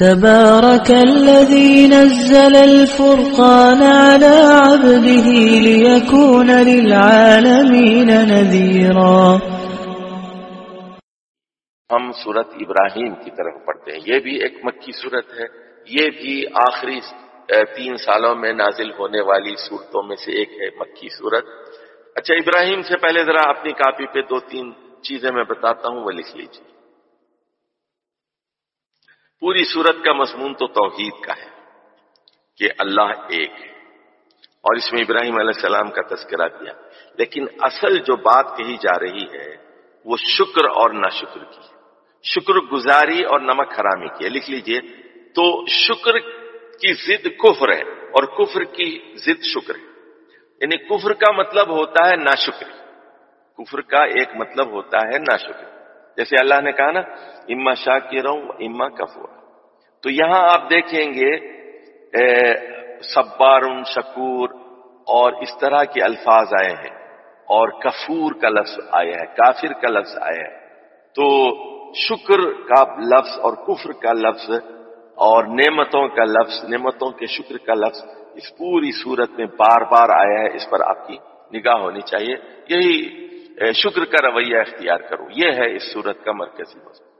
تبارك الذي نزل الفرقان على عبده ليكون للعالمين نذيرا. ہم صورت ابراہیم کی طرف پڑھتے ہیں. یہ بھی ایک مکی صورت ہے. یہ بھی آخری تین سالوں میں نازل ہونے والی صورتوں میں سے ایک ہے مکی صورت اچھا ابراہیم سے پہلے ذرا اپنی کاپی پہ دو تین چیزیں میں بتاتا ہوں، وہ لکھ لیجیے پوری صورت کا مضمون تو توحید کا ہے کہ اللہ ایک ہے۔ اور اس میں ابراہیم علیہ السلام کا تذکرہ کیا۔ لیکن اصل جو بات کہی جا رہی ہے، وہ شکر اور نہ شکر کی شکر گزاری اور نمک حرامی کی ہے۔ لکھ لیجیے، تو شکر کی ضد کفر ہے اور کفر کی ضد شکر ہے۔ یعنی کفر کا مطلب ہوتا ہے ناشکری۔ کفر کا ایک مطلب ہوتا ہے ناشکری۔ جیسے اللہ نے کہا نا، اما شاہ کی رہوں اما کفور تو یہاں آپ دیکھیں گے سبار شکور اور اس طرح کے الفاظ آئے ہیں۔ اور کفور کا لفظ آیا ہے، کافر کا لفظ آیا ہے۔ تو شکر کا لفظ اور کفر کا لفظ اور نعمتوں کا لفظ، نعمتوں کے شکر کا لفظ اس پوری صورت میں بار بار آیا ہے۔ اس پر آپ کی نگاہ ہونی چاہیے۔ یہی شکر کا رویہ اختیار کرو۔ یہ ہے اس صورت کا مرکزی مضمون۔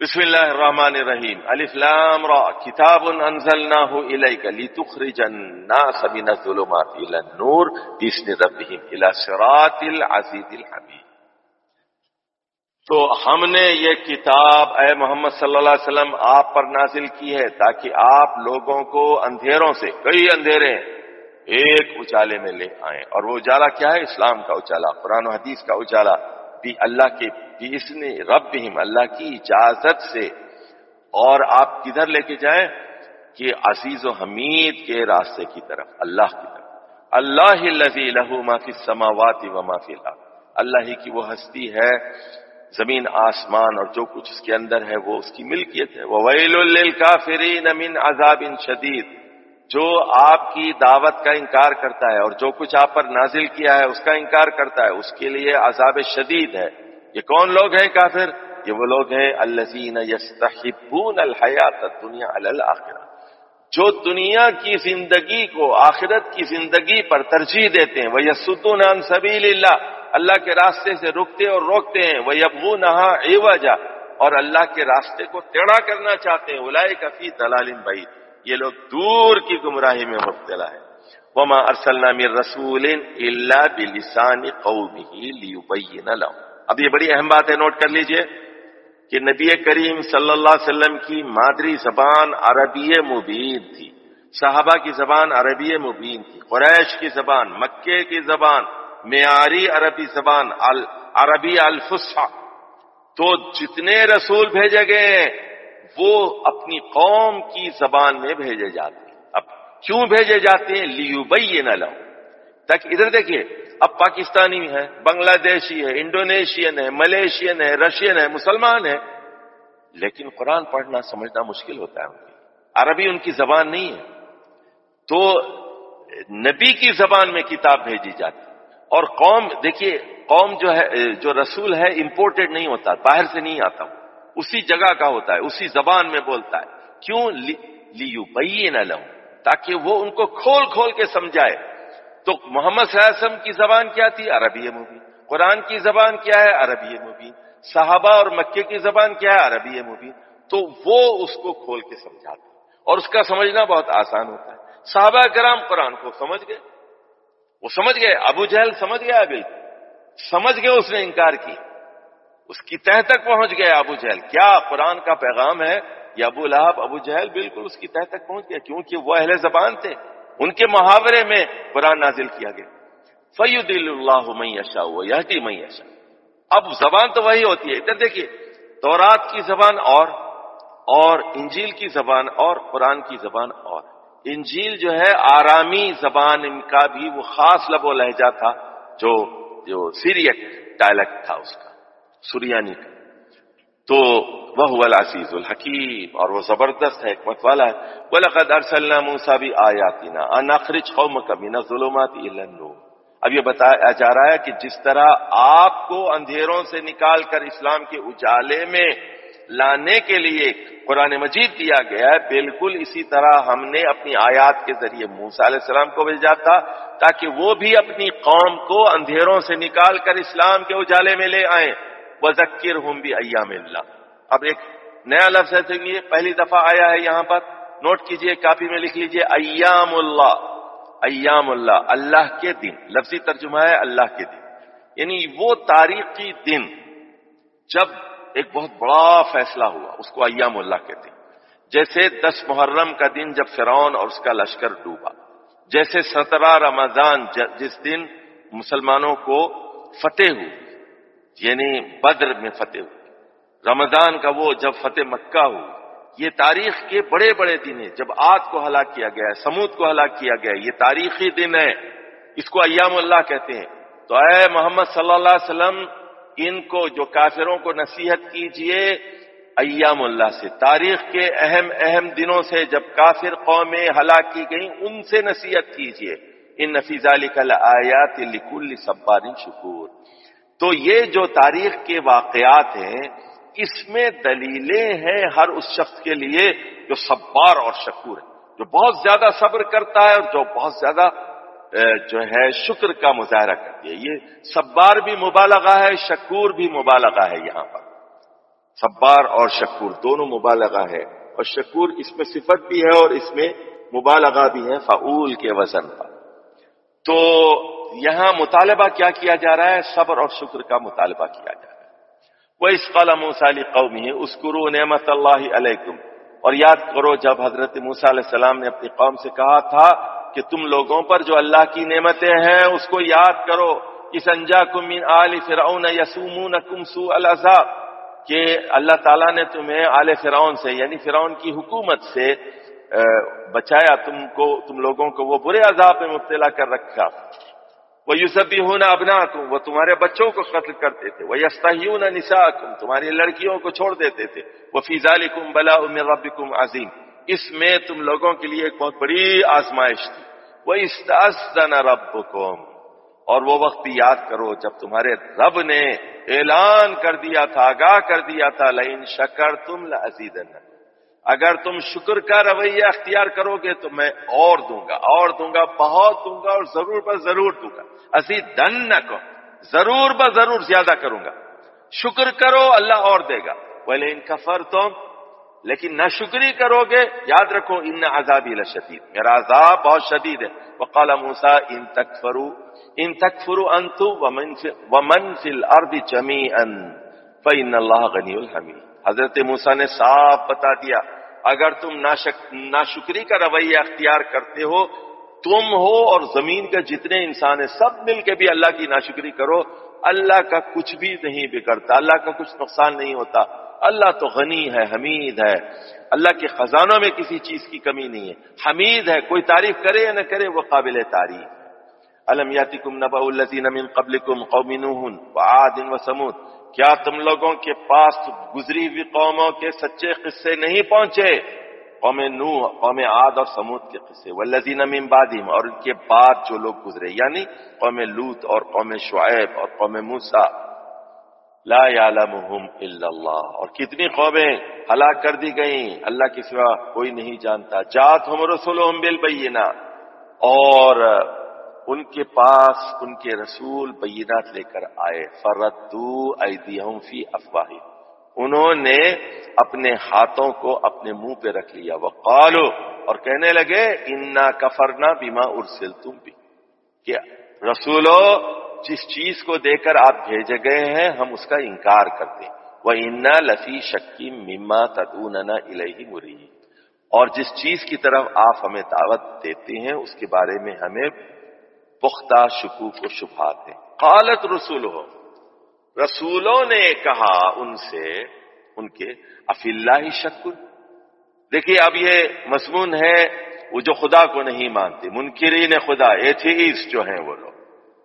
بسم اللہ الرحمن الرحیم۔ الف لام را۔ کتاب انزلناه الیک لتخرج الناس من الظلمات الى النور باذن ربهم الى صراط العزیز الحمید۔ تو ہم نے یہ کتاب اے محمد صلی اللہ علیہ وسلم آپ پر نازل کی ہے تاکہ آپ لوگوں کو اندھیروں سے، کئی اندھیرے ایک اجالے میں لے آئیں۔ اور وہ اجالا کیا ہے؟ اسلام کا اجالا قرآن و حدیث کا اجالا بھی اللہ کے، بھی اس نے رب اللہ کی اجازت سے۔ اور آپ کدھر لے کے جائیں؟ کہ عزیز و حمید کے راستے کی طرف، اللہ کی طرف۔ اللہ لہو معافی سماواتی و معافی اللہ ہی کی وہ ہستی ہے، زمین، آسمان، اور جو کچھ اس کے اندر ہے، وہ اس کی ملکیت ہے۔ وہ ویل الکافرین من عذاب شدید جو آپ کی دعوت کا انکار کرتا ہے اور جو کچھ آپ پر نازل کیا ہے، اس کا انکار کرتا ہے، اس کے لیے عذاب شدید ہے۔ یہ کون لوگ ہیں کافر؟ یہ وہ لوگ ہیں الزین یستحبون الحیات دنیا الآخرہ جو دنیا کی زندگی کو آخرت کی زندگی پر ترجیح دیتے ہیں وہ یسن سبیل اللہ۔ اللہ کے راستے سے رکتے اور روکتے ہیں وہ ابو نہا ایوجا اور اللہ کے راستے کو ٹیڑھا کرنا چاہتے ہیں۔ الائے کفی دلال بھائی یہ لوگ دور کی گمراہی میں مبتلا ہے وما ارسلنا من رسول الا بلسان قومه ليبين لهم۔ اب یہ بڑی اہم بات ہے نوٹ کر لیجیے کہ نبی کریم صلی اللہ علیہ وسلم کی مادری زبان عربی مبین تھی۔ صحابہ کی زبان عربی مبین تھی۔ قریش کی زبان، مکے کی زبان، معیاری عربی زبان عربی الفسا تو جتنے رسول بھیجے گئے وہ اپنی قوم کی زبان میں بھیجے جاتے ہیں۔ اب کیوں بھیجے جاتے ہیں؟ لیو بئی نہ لو تک ادھر دیکھیے، اب پاکستانی ہے بنگلہ دیشی ہے، انڈونیشین ہے، ملیشین ہے، رشین ہے، مسلمان ہے لیکن قرآن پڑھنا سمجھنا مشکل ہوتا ہے ان کی۔ عربی ان کی زبان نہیں ہے۔ تو نبی کی زبان میں کتاب بھیجی جاتی اور قوم، دیکھیے، قوم جو ہے، جو رسول ہے امپورٹڈ نہیں ہوتا، باہر سے نہیں آتا اسی جگہ کا ہوتا ہے، اسی زبان میں بولتا ہے۔ کیوں؟ لیو بئی نہ لوں تاکہ وہ ان کو کھول کھول کے سمجھائے۔ تو محمد صلی اللہ علیہ وسلم کی زبان کیا تھی؟ عربی مبین۔ قرآن کی زبان کیا ہے؟ عربی مبین۔ صحابہ اور مکے کی زبان کیا ہے؟ عربی مبین۔ تو وہ اس کو کھول کے سمجھاتے اور اس کا سمجھنا بہت آسان ہوتا ہے۔ صحابہ کرام قرآن کو سمجھ گئے؟ وہ سمجھ گئے، ابو جہل سمجھ گیا بالکل سمجھ گئے، اس نے انکار کی اس کی تہ تک پہنچ گیا ابو جہل۔ کیا قرآن کا پیغام ہے یہ ابو لہب، ابو جہل بالکل اس کی تہ تک پہنچ گیا کیونکہ وہ اہل زبان تھے۔ ان کے محاورے میں قرآن نازل کیا گیا۔ فید اللہ میشا ہوا میشا اب زبان تو وہی ہوتی ہے۔ ادھر دیکھیے، تورات کی زبان اور اور انجیل کی زبان اور، قرآن کی زبان اور۔ انجیل جو ہے، آرامی زبان، ان کا بھی وہ خاص لب و لہجہ تھا جو جو سیریک ڈائلیکٹ تھا اس کا۔ سریانی کا تو وہ العزیز الحکیم، اور وہ زبردست ہے، حکمت والا ہے۔ وَلَقَدْ أَرْسَلْنَا مُوسَى بِآيَاتِنَا أَنْ أَخْرِجْ قَوْمَكَ مِنَ الظُّلُمَاتِ إِلَى النُّورِ۔ اب یہ بتایا جا رہا ہے کہ جس طرح آپ کو اندھیروں سے نکال کر اسلام کے اجالے میں لانے کے لیے قرآن مجید دیا گیا ہے، بالکل اسی طرح ہم نے اپنی آیات کے ذریعے موسا علیہ السلام کو بھیجا تھا، تاکہ وہ بھی اپنی قوم کو اندھیروں سے نکال کر اسلام کے اجالے میں لے آئیں۔ وہ ذکر ہوں بھی ایام اللہ اب ایک نیا لفظ ہے پہلی دفعہ آیا ہے یہاں پر۔ نوٹ کیجیے، کاپی میں لکھ لیجیے، ایام اللہ۔ ایام اللہ اللہ کے دن۔ لفظی ترجمہ ہے اللہ کے دن۔ یعنی وہ تاریخی دن جب ایک بہت بڑا فیصلہ ہوا، اس کو ایام اللہ کہتے ہیں۔ جیسے دس محرم کا دن جب فرعون اور اس کا لشکر ڈوبا۔ جیسے سترہ رمضان جس دن مسلمانوں کو فتح ہوئی۔ یعنی بدر میں فتح ہوئی۔ رمضان کا وہ جب فتح مکہ ہوئی یہ تاریخ کے بڑے بڑے دن ہیں۔ جب آج کو ہلاک کیا گیا ہے، سمود کو ہلاک کیا گیا ہے، یہ تاریخی دن ہے۔ اس کو ایام اللہ کہتے ہیں۔ تو اے محمد صلی اللہ علیہ وسلم، ان کو جو کافروں کو نصیحت کیجیے، ایام اللہ سے۔ تاریخ کے اہم اہم دنوں سے جب کافر قومیں ہلاک کی گئیں، ان سے نصیحت کیجیے۔ ان نفیز علی کل آیات لکل سبار شکور۔ تو یہ جو تاریخ کے واقعات ہیں، اس میں دلیلیں ہیں ہر اس شخص کے لیے جو صبار اور شکور ہے، جو بہت زیادہ صبر کرتا ہے اور جو بہت زیادہ جو ہے شکر کا مظاہرہ کرتی ہے۔ یہ صبار بھی مبالغہ ہے، شکور بھی مبالغہ ہے یہاں پر۔ صبار اور شکور دونوں مبالغہ ہے اور شکور اس میں صفت بھی ہے اور اس میں مبالغہ بھی ہے فعول کے وزن پر۔ تو یہاں مطالبہ کیا کیا جا رہا ہے؟ صبر اور شکر کا مطالبہ کیا جا رہا ہے۔ وہ اس قلم موسالی قومی ہے اس قرو نعمت اللہ علیکم اور یاد کرو، جب حضرت موسیٰ علیہ السلام نے اپنی قوم سے کہا تھا کہ تم لوگوں پر جو اللہ کی نعمتیں ہیں، اس کو یاد کرو۔ اس انجا کم آل فرعون یسومون کم سو الزاب کہ اللہ تعالیٰ نے تمہیں آل فرعون سے یعنی فرعون کی حکومت سے بچایا تم کو، تم لوگوں کو وہ برے عذاب میں مبتلا کر رکھا۔ وہ یوسفی ہونا ابنا وہ تمہارے بچوں کو قتل کرتے تھے۔ وہ یستاحیون نسا تمہاری لڑکیوں کو چھوڑ دیتے تھے۔ وہ فیضا کم بلا ربکم عظیم اس میں تم لوگوں کے لیے ایک بہت بڑی آزمائش تھی۔ وہ استاذ رب اور وہ وقت یاد کرو جب تمہارے رب نے اعلان کر دیا تھا، آگاہ کر دیا تھا۔ لین شکر تم لزید اگر تم شکر کا رویہ اختیار کرو گے تو میں اور دوں گا، اور دوں گا، بہت دوں گا اور ضرور پر ضرور دوں گا۔ اسی دن نہ کو، ضرور ب ضرور زیادہ کروں گا۔ شکر کرو، اللہ اور دے گا۔ بولے ان کفر تم لیکن نہ شکری کرو گے۔ یاد رکھو، ان عذابی لشدید میرا عذاب بہت شدید ہے۔ وقال موسا ان تک فرو ان تک فرو انتو ومن فی الارض جمیعا فإن اللہ غنی الحمید حضرت موسا نے صاف بتا دیا، اگر تم ناشکری کا رویہ اختیار کرتے ہو، تم ہو اور زمین کے جتنے انسان ہیں، سب مل کے بھی اللہ کی ناشکری کرو، اللہ کا کچھ بھی نہیں بگڑتا، اللہ کا کچھ نقصان نہیں ہوتا۔ اللہ تو غنی ہے، حمید ہے۔ اللہ کے خزانوں میں کسی چیز کی کمی نہیں ہے۔ حمید ہے، کوئی تعریف کرے یا نہ کرے، وہ قابل تعریف۔ المیاتی کم نبا الزین قبل کم قومین و سمود کیا تم لوگوں کے پاس گزری ہوئی قوموں کے سچے قصے نہیں پہنچے؟ قوم نو قوم عاد اور سمود کے قصے۔ والذین من بعدہم، اور ان کے بعد جو لوگ گزرے یعنی قوم لوت اور قوم شعیب اور قوم موسیٰ۔ لا يعلمهم الا اللہ۔ اور کتنی قومیں ہلاک کر دی گئیں، اللہ کے سوا کوئی نہیں جانتا۔ جات ہم رسولهم بالبینہ۔ اور ان کے پاس ان کے رسول بینات لے کر آئے، فردو ایدیہم فی افواہی۔ انہوں نے اپنے ہاتھوں کو اپنے منہ پہ رکھ لیا۔ وہ اور کہنے لگے، انا کفرنا بیما ارسل تم بھی کہ رسولو، جس چیز کو دے کر آپ بھیجے گئے ہیں، ہم اس کا انکار کرتے وہ انا لفی شکی مما تدون الہی مری اور جس چیز کی طرف آپ ہمیں دعوت دیتے ہیں، اس کے بارے میں ہمیں پختہ شکوک و شبہات ہیں۔ قالت رسول ہو رسولوں نے کہا ان سے، ان کے اف اللہ شکر۔ دیکھیے اب یہ مضمون ہے، وہ جو خدا کو نہیں مانتے، منکرین خدا ایتھیس جو ہیں وہ لوگ۔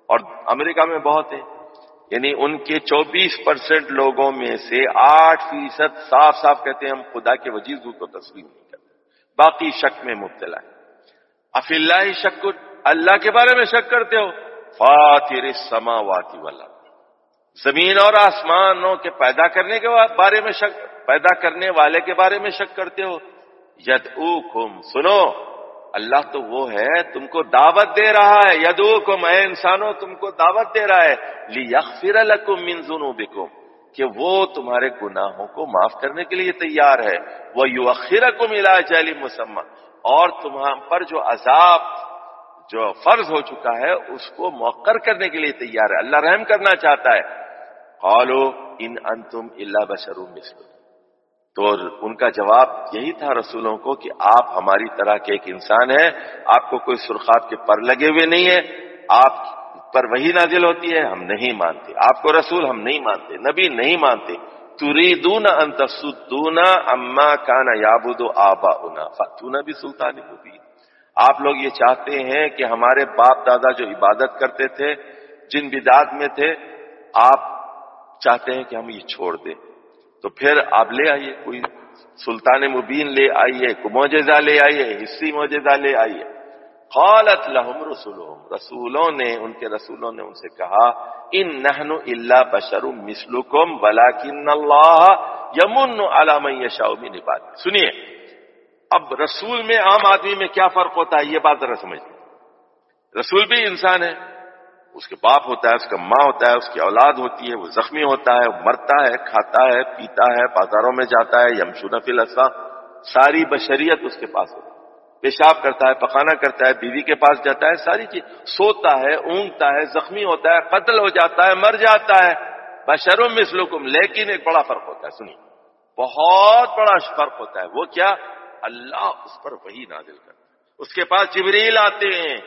اور امریکہ میں بہت ہیں یعنی ان کے چوبیس پرسینٹ لوگوں میں سے آٹھ فیصد صاف صاف کہتے ہیں، ہم خدا کے وجیز کو تسلیم نہیں کرتے۔ باقی شک میں مبتلا ہے اف اللہ شکر اللہ کے بارے میں شک کرتے ہو؟ فاتر سماواتی والا زمین اور آسمانوں کے پیدا کرنے کے بارے میں شک، پیدا کرنے والے کے بارے میں شک کرتے ہو؟ ید سنو، اللہ تو وہ ہے تم کو دعوت دے رہا ہے۔ یدو کم اے انسانوں، تم کو دعوت دے رہا ہے۔ لی لکم من ذنوبکم، کہ وہ تمہارے گناہوں کو معاف کرنے کے لیے تیار ہے۔ وہ یو اخیر کو ملا جیلی مسمہ، اور تمہاں پر جو عذاب جو فرض ہو چکا ہے، اس کو موقر کرنے کے لیے تیار ہے۔ اللہ رحم کرنا چاہتا ہے۔ قالو ان انتم اللہ بشر مسلم تو ان کا جواب یہی تھا رسولوں کو کہ آپ ہماری طرح کے ایک انسان ہیں، آپ کو کوئی سرخاب کے پر لگے ہوئے نہیں ہے آپ پر وہی نازل ہوتی ہے، ہم نہیں مانتے۔ آپ کو رسول ہم نہیں مانتے، نبی نہیں مانتے۔ تریدون ان تسدون اما کان یابود آبا فتونا بھی سلطان مبین۔ آپ لوگ یہ چاہتے ہیں کہ ہمارے باپ دادا جو عبادت کرتے تھے، جن بداد میں تھے، آپ چاہتے ہیں کہ ہم یہ چھوڑ دیں۔ تو پھر آپ لے آئیے، کوئی سلطان مبین لے آئیے موجزہ لے آئیے، حصی موجزہ لے آئیے۔ قالت لهم رسولهم، رسولوں نے، ان کے رسولوں نے ان سے کہا، ان نحن الا بشر مثلكم ولكن الله يمن على من يشاء من عباده. سنیے اب رسول میں عام آدمی میں کیا فرق ہوتا ہے؟ یہ بات ذرا سمجھ رسول بھی انسان ہے، اس کے باپ ہوتا ہے، اس کا ماں ہوتا ہے، اس کی اولاد ہوتی ہے، وہ زخمی ہوتا ہے مرتا ہے، کھاتا ہے، پیتا ہے، بازاروں میں جاتا ہے یمشون فی الاسا ساری بشریت اس کے پاس ہوتی ہے۔ پیشاب کرتا ہے پخانا کرتا ہے، بیوی کے پاس جاتا ہے، ساری چیز۔ سوتا ہے، اونگتا ہے، زخمی ہوتا ہے، قتل ہو جاتا ہے، مر جاتا ہے۔ بشرم مسلکم لیکن ایک بڑا فرق ہوتا ہے، سنیے۔ بہت بڑا فرق ہوتا ہے۔ وہ کیا؟ اللہ اس پر وہی نازل کرتا ہے۔ اس کے پاس جبریل آتے ہیں۔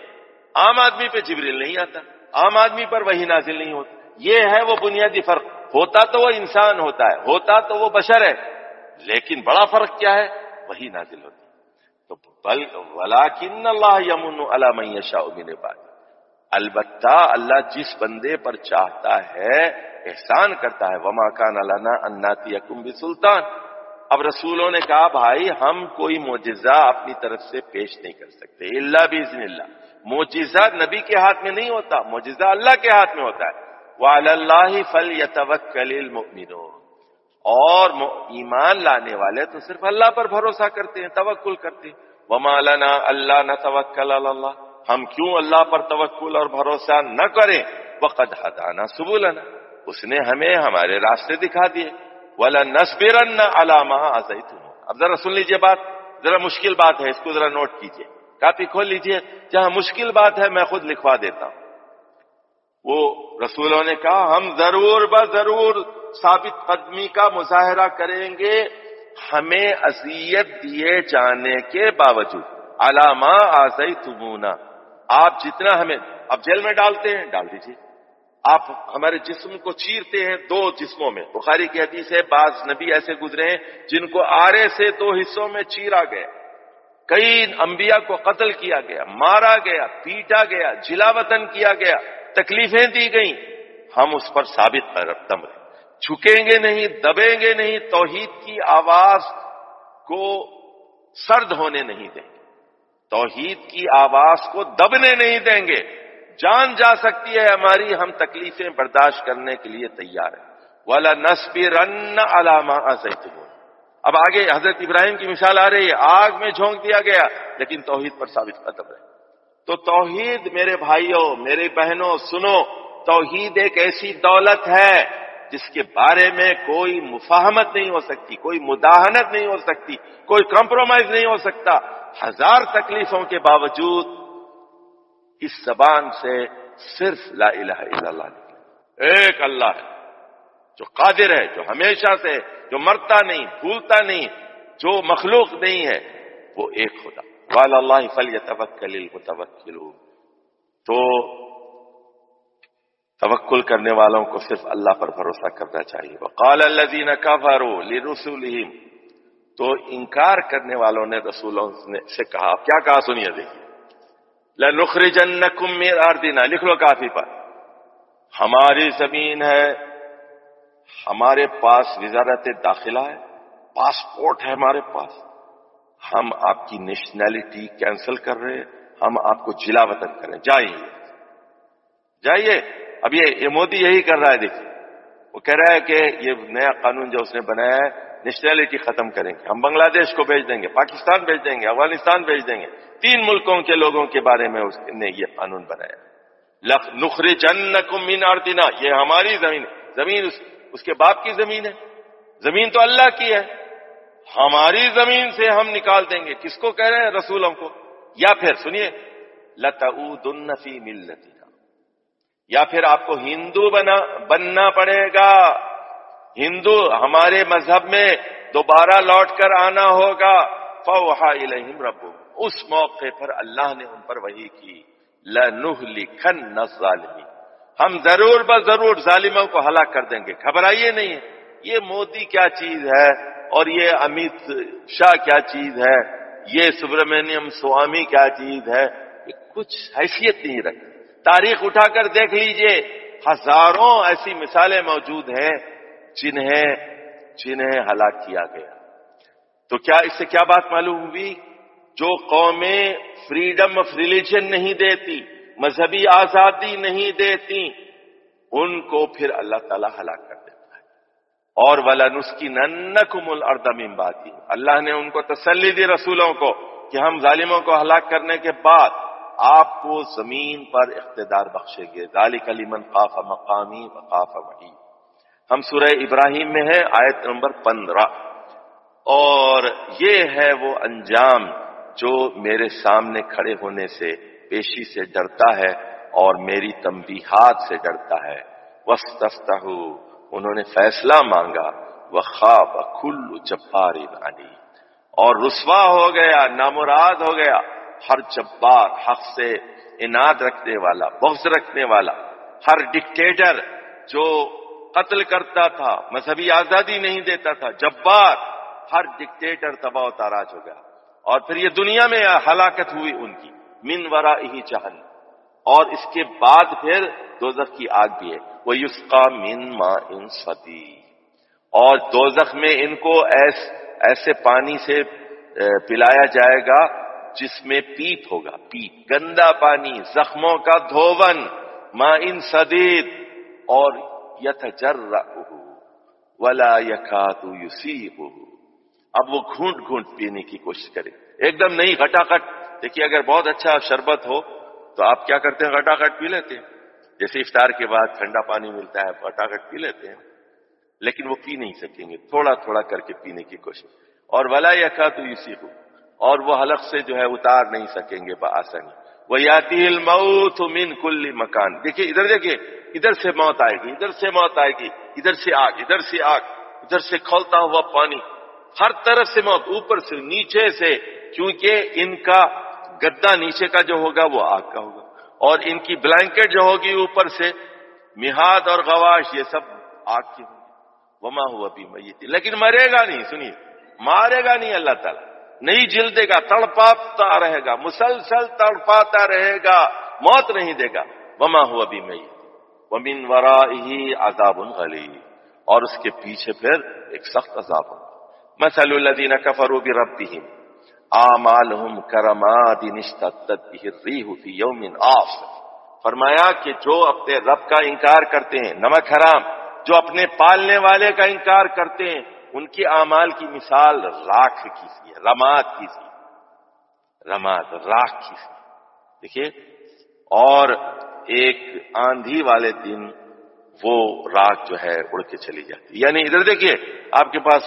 عام آدمی پہ جبریل نہیں آتا۔ عام آدمی پر وہی نازل نہیں ہوتا۔ یہ ہے وہ بنیادی فرق۔ ہوتا تو وہ انسان ہوتا ہے، ہوتا تو وہ بشر ہے۔ لیکن بڑا فرق کیا ہے؟ وہی نازل ہوتا تو بل ولاکن اللہ یمن علام من بعد البتہ اللہ جس بندے پر چاہتا ہے، احسان کرتا ہے۔ وما کان علنا اناتی یکم سلطان اب رسولوں نے کہا، بھائی، ہم کوئی معجزہ اپنی طرف سے پیش نہیں کر سکتے اللہ بھی اللہ۔ معجزہ نبی کے ہاتھ میں نہیں ہوتا، معجزہ اللہ کے ہاتھ میں ہوتا ہے۔ وہ اللہ فل یتوکل اور ایمان لانے والے تو صرف اللہ پر بھروسہ کرتے ہیں، توکل کرتے ہیں۔ وما لنا اللہ نہ توکل اللہ۔ ہم کیوں اللہ پر توکل اور بھروسہ نہ کریں؟ وقد حدانا سبولنا اس نے ہمیں ہمارے راستے دکھا دیے۔ ولا نسبرن علامہ اب ذرا سن لیجیے بات، ذرا مشکل بات ہے، اس کو ذرا نوٹ کیجیے۔ کاپی کھول لیجیے، جہاں مشکل بات ہے میں خود لکھوا دیتا ہوں۔ وہ رسولوں نے کہا، ہم ضرور ب ضرور ثابت قدمی کا مظاہرہ کریں گے، ہمیں اذیت دیے جانے کے باوجود۔ علامہ آزئی تمونا آپ جتنا ہمیں، اب جیل میں ڈالتے ہیں، ڈال دیجیے آپ ہمارے جسم کو چیرتے ہیں دو جسموں میں۔ بخاری کی حدیث ہے، بعض نبی ایسے گزرے ہیں جن کو آرے سے دو حصوں میں چیرا گیا۔ کئی انبیاء کو قتل کیا گیا، مارا گیا، پیٹا گیا جلا وطن کیا گیا، تکلیفیں دی گئیں۔ ہم اس پر ثابت دم رہے جھکیں گے نہیں، دبیں گے نہیں، توحید کی آواز کو سرد ہونے نہیں دیں گے۔ توحید کی آواز کو دبنے نہیں دیں گے۔ جان جا سکتی ہے ہماری، ہم تکلیفیں برداشت کرنے کے لیے تیار ہیں۔ والا نصب رن علامہ اب آگے حضرت ابراہیم کی مثال آ رہی ہے۔ آگ میں جھونک دیا گیا، لیکن توحید پر ثابت قدم ہے تو توحید میرے بھائیوں، میرے بہنوں، سنو، توحید ایک ایسی دولت ہے جس کے بارے میں کوئی مفاہمت نہیں ہو سکتی، کوئی مداحنت نہیں ہو سکتی، کوئی کمپرومائز نہیں ہو سکتا۔ ہزار تکلیفوں کے باوجود اس زبان سے صرف لا الہ الا اللہ نکلے ایک اللہ ہے جو قادر ہے، جو ہمیشہ سے، جو مرتا نہیں، بھولتا نہیں، جو مخلوق نہیں ہے، وہ ایک خدا۔ وال اللہ فل المتوکل تو توکل کرنے والوں کو صرف اللہ پر بھروسہ کرنا چاہیے۔ وقال الذين كفروا لرسلهم۔ تو انکار کرنے والوں نے رسولوں سے کہا کیا کہا؟ سنیے دیکھیے۔ لنخرجنکم من ارضنا لکھ لو کافی پر۔ ہماری زمین ہے، ہمارے پاس وزارت داخلہ ہے، پاسپورٹ ہے ہمارے پاس۔ ہم آپ کی نیشنلٹی کینسل کر رہے ہیں، ہم آپ کو جلا وطن کریں جائیے۔ جائیے۔ اب یہ مودی یہی کر رہا ہے، دیکھیے۔ وہ کہہ رہا ہے کہ یہ نیا قانون جو اس نے بنایا ہے نیشنلٹی ختم کریں گے۔ ہم بنگلہ دیش کو بھیج دیں گے، پاکستان بھیج دیں گے، افغانستان بھیج دیں گے۔ تین ملکوں کے لوگوں کے بارے میں اس نے یہ قانون بنایا۔ نخری چند مین آرتینا یہ ہماری زمین زمین اس, اس کے باپ کی زمین ہے۔ زمین تو اللہ کی ہے۔ ہماری زمین سے ہم نکال دیں گے۔ کس کو کہہ رہے ہیں؟ رسولوں کو۔ یا پھر سنیے لتا دنفی مل یا پھر آپ کو ہندو بنا بننا پڑے گا۔ ہندو ہمارے مذہب میں دوبارہ لوٹ کر آنا ہوگا۔ فوحا الہم رب اس موقع پر اللہ نے ان پر وہی کی لنح لکھن ظالمی ہم ضرور ب ضرور ظالموں کو ہلاک کر دیں گے۔ گھبرائیے نہیں یہ مودی کیا چیز ہے؟ اور یہ امیت شاہ کیا چیز ہے؟ یہ سبرمنیم سوامی کیا چیز ہے؟ یہ کچھ حیثیت نہیں رکھتی تاریخ اٹھا کر دیکھ لیجیے، ہزاروں ایسی مثالیں موجود ہیں جنہیں جنہیں ہلاک کیا گیا۔ تو کیا اس سے کیا بات معلوم ہوئی؟ جو قومیں فریڈم آف ریلیجن نہیں دیتی، مذہبی آزادی نہیں دیتی، ان کو پھر اللہ تعالی ہلاک کر دیتا ہے۔ اور ولا نسخی ننکم الردم باتی اللہ نے ان کو تسلی دی رسولوں کو کہ ہم ظالموں کو ہلاک کرنے کے بعد آپ کو زمین پر اقتدار بخشیں گے۔ ذالک من قاف مقامی وقاف وحی ہم سورہ ابراہیم میں ہیں، آیت نمبر پندرہ۔ اور یہ ہے وہ انجام جو میرے سامنے کھڑے ہونے سے پیشی سے ڈرتا ہے اور میری تنبیہات سے ڈرتا ہے۔ وسط انہوں نے فیصلہ مانگا۔ وہ خواب کھلو جباری نانی اور رسوا ہو گیا، نامراد ہو گیا۔ ہر جبار حق سے اناد رکھنے والا، بغض رکھنے والا، ہر ڈکٹیٹر جو قتل کرتا تھا، مذہبی آزادی نہیں دیتا تھا، جبار ہر ڈکٹیٹر تباہ و تاراج ہو گیا۔ اور پھر یہ دنیا میں ہلاکت ہوئی ان کی، من ورا ہی چہن اور اس کے بعد پھر دوزخ کی آگ بھی ہے۔ وہ یسقا من ما ان سدی اور دوزخ میں ان کو ایسے پانی سے پلایا جائے گا جس میں پیپ ہوگا۔ پیپ گندا پانی، زخموں کا دھون۔ ما ان سدید اور یت جر ولا یقا اب وہ گھونٹ گھونٹ پینے کی کوشش کرے۔ ایک دم نہیں گٹاکٹ دیکھیے، اگر بہت اچھا شربت ہو، تو آپ کیا کرتے ہیں؟ گٹاکٹ پی لیتے ہیں۔ جیسے افطار کے بعد ٹھنڈا پانی ملتا ہے گٹاکٹ پی لیتے ہیں۔ لیکن وہ پی نہیں سکیں گے۔ تھوڑا تھوڑا کر کے پینے کی کوشش۔ اور ولا یقا تو یوسی ہو اور وہ حلق سے جو ہے اتار نہیں سکیں گے بآسانی وہ یاتی الموت من کل مکان دیکھیے، ادھر دیکھیے، ادھر سے موت آئے گی، ادھر سے موت آئے گی، ادھر سے آگ، ادھر سے آگ، ادھر سے کھولتا ہوا پانی۔ ہر طرف سے موت، اوپر سے، نیچے سے، کیونکہ ان کا گدا نیچے کا جو ہوگا وہ آگ کا ہوگا۔ اور ان کی بلینکٹ جو ہوگی اوپر سے، مہاد اور گواش یہ سب آگ کی ہوگی وما ہوا بھی میتی لیکن مرے گا نہیں، سنیے۔ مارے گا نہیں اللہ تعالیٰ۔ نہیں جل دے گا، تڑپاتا رہے گا۔ مسلسل تڑپاتا رہے گا۔ موت نہیں دے گا۔ وما ہوا بھی میں ومن ورا ہی عذاب غلی اور اس کے پیچھے پھر ایک سخت عذاب ہوگا۔ مثل الذين كفروا بربهم. اعمالهم كرماد اشتدت به الريح في يوم عاصف فرمایا کہ جو اپنے رب کا انکار کرتے ہیں، نمک حرام، جو اپنے پالنے والے کا انکار کرتے ہیں، ان کے اعمال کی مثال راکھ کی سی ہے رماد کی سی رماد، راکھ کی سی دیکھیے، اور ایک آندھی والے دن وہ راکھ جو ہے اڑ کے چلی جاتی یعنی ادھر دیکھیے، آپ کے پاس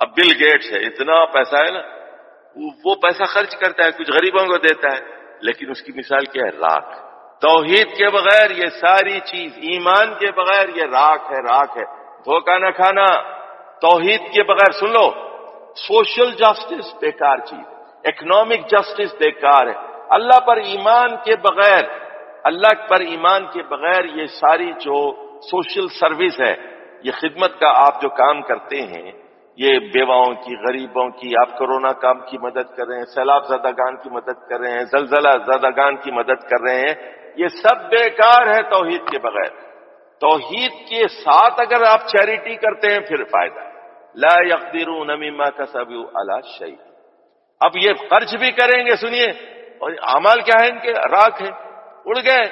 اب بل گیٹس ہے، اتنا پیسہ ہے نا، وہ پیسہ خرچ کرتا ہے، کچھ غریبوں کو دیتا ہے، لیکن اس کی مثال کیا ہے؟ راکھ توحید کے بغیر یہ ساری چیز، ایمان کے بغیر یہ راکھ ہے راکھ ہے۔ دھوکہ نہ کھانا۔ توحید کے بغیر سن لو، سوشل جسٹس بیکار چیز اکنامک جسٹس بیکار ہے۔ اللہ پر ایمان کے بغیر، اللہ پر ایمان کے بغیر یہ ساری جو سوشل سروس ہے، یہ خدمت کا آپ جو کام کرتے ہیں یہ بیواؤں کی، غریبوں کی، آپ کرونا کام کی مدد کر رہے ہیں، سیلاب زدگان کی مدد کر رہے ہیں، زلزلہ زدگان کی مدد کر رہے ہیں، یہ سب بیکار ہے توحید کے بغیر۔ توحید کے ساتھ اگر آپ چیریٹی کرتے ہیں، پھر فائدہ۔ لا یقدرون مما کسبوا على شيء اب یہ خرچ بھی کریں گے، سنیے۔ اور اعمال کیا ہے ان کے؟ راکھ ہے اڑ گئے۔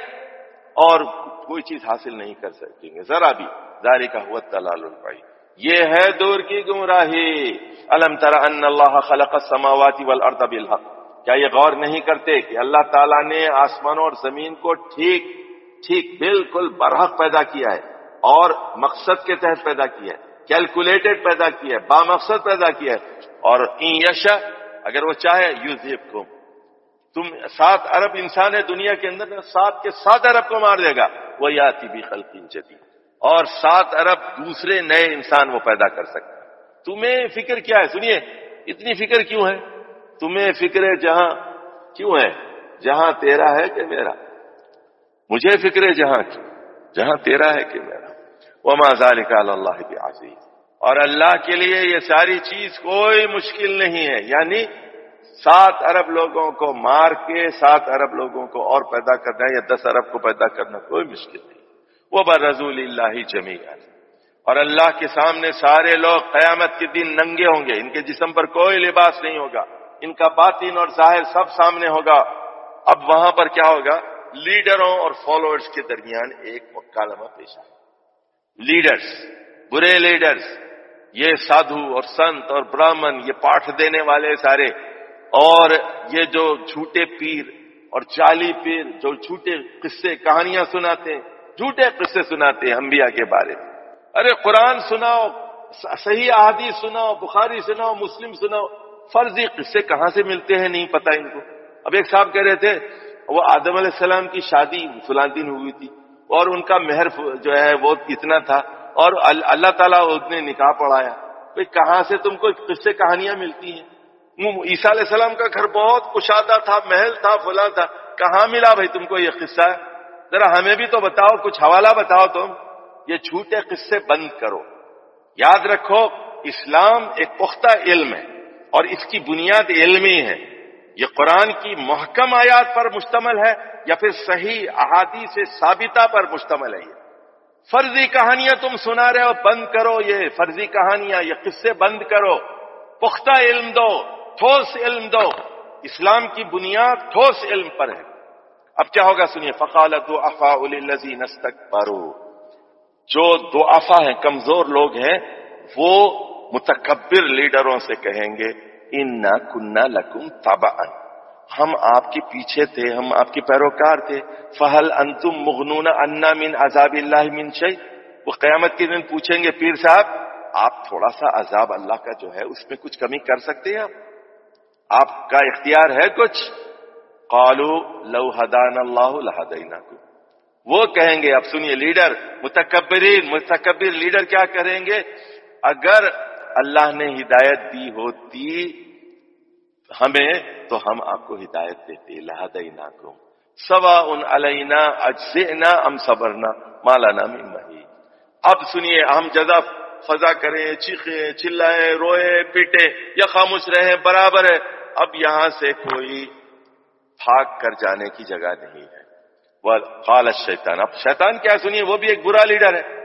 اور کوئی چیز حاصل نہیں کر سکیں گے، ذرا بھی۔ داری کا ہوا تلال الفائی یہ ہے دور کی گمراہی۔ الم تر ان اللہ خلق السماوات والارض بالحق؟ کیا یہ غور نہیں کرتے کہ اللہ تعالیٰ نے آسمانوں اور زمین کو ٹھیک ٹھیک بالکل برحق پیدا کیا ہے اور مقصد کے تحت پیدا کیا ہے کیلکولیٹڈ پیدا کیا ہے، با مقصد پیدا کیا ہے۔ اور این یشا اگر وہ چاہے یوز کو تم سات ارب انسان ہے دنیا کے اندر سات کے سات ارب کو مار دے گا۔ وہ یاتی بھی خلقین جدید۔ اور سات ارب دوسرے نئے انسان وہ پیدا کر سکتا تمہیں فکر کیا ہے؟ سنیے، اتنی فکر کیوں ہے؟ تمہیں فکر جہاں کیوں ہے؟ جہاں تیرا ہے کہ میرا۔ مجھے فکر جہاں کی جہاں تیرا ہے کہ میرا۔ وہ ماضال اللہ بھی عزیز اور اللہ کے لیے یہ ساری چیز کوئی مشکل نہیں ہے۔ یعنی سات ارب لوگوں کو مار کے، سات ارب لوگوں کو اور پیدا کرنا یا دس ارب کو پیدا کرنا کوئی مشکل نہیں۔ وہ بر رضول اللہ جمی اور اللہ کے سامنے سارے لوگ قیامت کے دن ننگے ہوں گے، ان کے جسم پر کوئی لباس نہیں ہوگا، ان کا باطن اور ظاہر سب سامنے ہوگا۔ اب وہاں پر کیا ہوگا؟ لیڈروں اور فالوورز کے درمیان ایک مکالمہ پیش آئے لیڈرز، برے لیڈرز، یہ سادھو اور سنت اور براہمن، یہ پاٹھ دینے والے سارے، اور یہ جو جھوٹے پیر اور چالی پیر، جو جھوٹے قصے، کہانیاں سناتے ہیں جھوٹے قصے سناتے ہیں انبیاء کے بارے میں۔ ارے قرآن سناؤ، صحیح آدی سناؤ، بخاری سناؤ، مسلم سناؤ، فرضی قصے کہاں سے ملتے ہیں نہیں پتا ان کو۔ اب ایک صاحب کہہ رہے تھے، وہ آدم علیہ السلام کی شادی فلاں دن ہوئی تھی اور ان کا مہر جو ہے وہ اتنا تھا اور اللہ تعالیٰ نے نکاح پڑھایا۔ بھائی کہاں سے تم کو قصے کہانیاں ملتی ہیں؟ عیسیٰ علیہ السلام کا گھر بہت کشادہ تھا، محل تھا، فلاں تھا۔ کہاں ملا بھائی تم کو یہ قصہ؟ ہے ذرا ہمیں بھی تو بتاؤ، کچھ حوالہ بتاؤ تم۔ یہ جھوٹے قصے بند کرو۔ یاد رکھو، اسلام ایک پختہ علم ہے اور اس کی بنیاد علمی ہے۔ یہ قرآن کی محکم آیات پر مشتمل ہے یا پھر صحیح احادی سے ثابتہ پر مشتمل ہے یہ۔ فرضی کہانیاں تم سنا رہے ہو، بند کرو یہ فرضی کہانیاں، یہ قصے بند کرو۔ پختہ علم دو، ٹھوس علم دو۔ اسلام کی بنیاد ٹھوس علم پر ہے۔ اب کیا ہوگا سنیے فقالت دو افا الزی جو دو افا ہیں، کمزور لوگ ہیں، وہ متکبر لیڈروں سے کہیں گے ان کنہ لکم تابا ہم آپ کے پیچھے تھے، ہم آپ کے پیروکار تھے۔ فہل انتم مغنون انا من عذاب اللہ من شی وہ قیامت کے دن پوچھیں گے، پیر صاحب، آپ تھوڑا سا عذاب اللہ کا جو ہے، اس میں کچھ کمی کر سکتے ہیں آپ کا اختیار ہے کچھ؟ قالو لو ہدان اللہ لہدینا کو وہ کہیں گے، اب سنیے لیڈر، متکبرین، متکبر لیڈر کیا کریں گے؟ اگر اللہ نے ہدایت دی ہوتی ہمیں، تو ہم آپ کو ہدایت دیتے لہدینا کو سوا ان علینا، اجزئنا ام صبرنا مالانا من مہی. اب سنیے، ہم جزا فضا کریں، چیخیں، چلائیں روئے پیٹے یا خاموش رہیں، برابر ہے اب یہاں سے کوئی بھاگ کر جانے کی جگہ نہیں ہے۔ وہ خالص شیطان اب شیطان کیا سنیے، وہ بھی ایک برا لیڈر ہے۔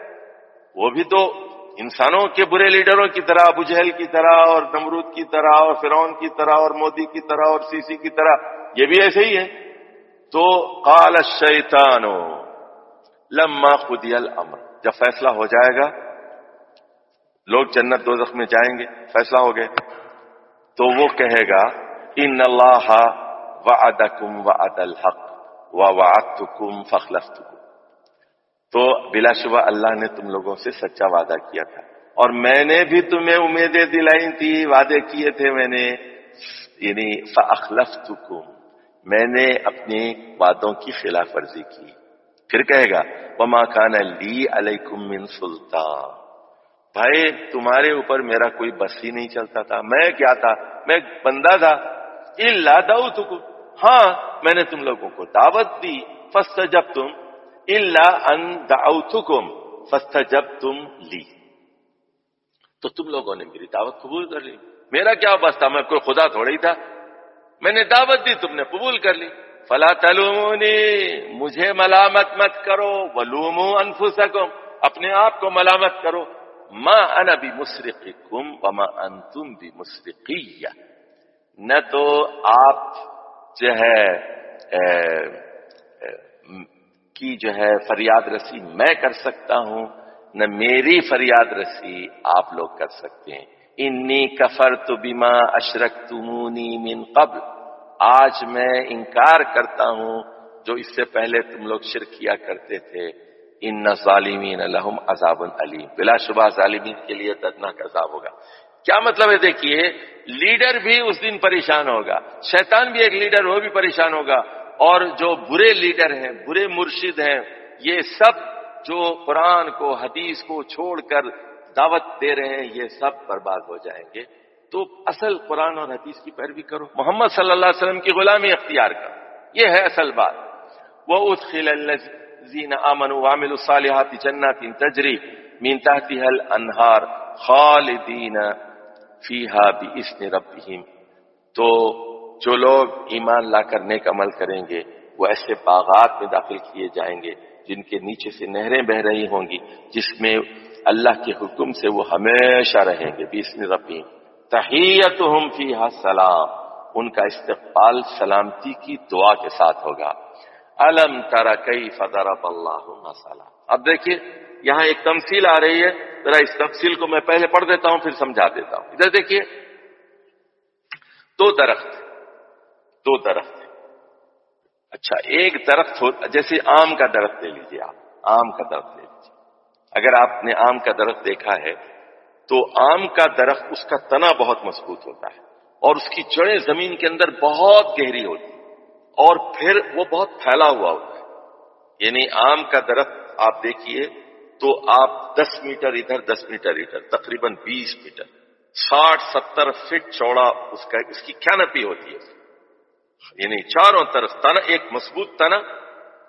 وہ بھی تو انسانوں کے برے لیڈروں کی طرح، ابو جہل کی طرح اور نمرود کی طرح اور فرعون کی طرح اور مودی کی طرح اور سی سی کی طرح، یہ بھی ایسے ہی ہے۔ تو قال شیتانو لما خودی الامر، جب فیصلہ ہو جائے گا، لوگ جنت دو میں جائیں گے، فیصلہ ہو گئے تو وہ کہے گا، ان اللہ وعدکم وعد الحق ووعدتکم فخلفتکم تو بلا شبہ اللہ نے تم لوگوں سے سچا وعدہ کیا تھا۔ اور میں نے بھی تمہیں امیدیں دلائی تھی، وعدے کیے تھے میں نے۔ یعنی فاخلفتکم۔ میں نے اپنے وعدوں کی خلاف ورزی کی۔ پھر کہے گا، وما کان لی علیکم من سلطان۔ بھائی، تمہارے اوپر میرا کوئی بس ہی نہیں چلتا تھا۔ میں کیا تھا؟ میں بندہ تھا۔ اللہ دعوت ہاں میں نے تم لوگوں کو دعوت دی فسٹ جب تم اللہ ان دعوتکم فسٹ جب تم لی۔ تو تم لوگوں نے میری دعوت قبول کر لی۔ میرا کیا بس تھا میں کوئی خدا تھوڑا ہی تھا۔ میں نے دعوت دی، تم نے قبول کر لی۔ فلا تلومونی، مجھے ملامت مت کرو۔ ولومو انفسکم، اپنے آپ کو ملامت کرو۔ ماں انا بھی مسرقکم وما انتم بھی مسرقیہ نہ تو آپ جو ہے کی جو ہے فریاد رسی میں کر سکتا ہوں، نہ میری فریاد رسی آپ لوگ کر سکتے ہیں۔ انی کفر تو بیما اشرک تمونی من قبل۔ آج میں انکار کرتا ہوں جو اس سے پہلے تم لوگ شرک کیا کرتے تھے۔ ان ظالمین لہم عذاب علیم۔ بلا شبہ ظالمین کے لیے دردناک عذاب ہوگا۔ کیا مطلب ہے دیکھیے، لیڈر بھی اس دن پریشان ہوگا، شیطان بھی ایک لیڈر، وہ بھی پریشان ہوگا۔ اور جو برے لیڈر ہیں، برے مرشد ہیں، یہ سب جو قرآن کو، حدیث کو چھوڑ کر دعوت دے رہے ہیں، یہ سب برباد ہو جائیں گے۔ تو اصل قرآن اور حدیث کی پیروی کرو۔ محمد صلی اللہ علیہ وسلم کی غلامی اختیار کر۔ یہ ہے اصل بات۔ وہ ادخل الذین آمنوا وعملوا الصالحات جنات تجری من تحتها الانہار خالدین فیہا باسم ربہم، تو جو لوگ ایمان لا کر نیک عمل کریں گے، وہ ایسے باغات میں داخل کیے جائیں گے جن کے نیچے سے نہریں بہ رہی ہوں گی، جس میں اللہ کے حکم سے وہ ہمیشہ رہیں گے بسم ربی تحیت ہم فی سلام، ان کا استقبال سلامتی کی دعا کے ساتھ ہوگا۔ الم تارا کئی فدر اللہ اب دیکھیے یہاں ایک تمثیل آ رہی ہے، ذرا اس تفصیل کو میں پہلے پڑھ دیتا ہوں، پھر سمجھا دیتا ہوں۔ ادھر دیکھیے۔ دو درخت دو درخت۔ اچھا ایک درخت ہو، جیسے آم کا درخت لے لیجیے آپ۔ آم کا درخت لے لیجیے اگر آپ نے آم کا درخت دیکھا ہے، تو آم کا درخت اس کا تنا بہت مضبوط ہوتا ہے اور اس کی جڑیں زمین کے اندر بہت گہری ہوتی اور پھر وہ بہت پھیلا ہوا ہوتا ہے۔ یعنی آم کا درخت آپ دیکھیے تو آپ دس میٹر ادھر، دس میٹر ادھر، تقریباً بیس میٹر، ساٹھ، ستر فٹ چوڑا اس کا، اس کی کینپی ہوتی ہے۔ یعنی چاروں طرف تنا، ایک مضبوط تنا،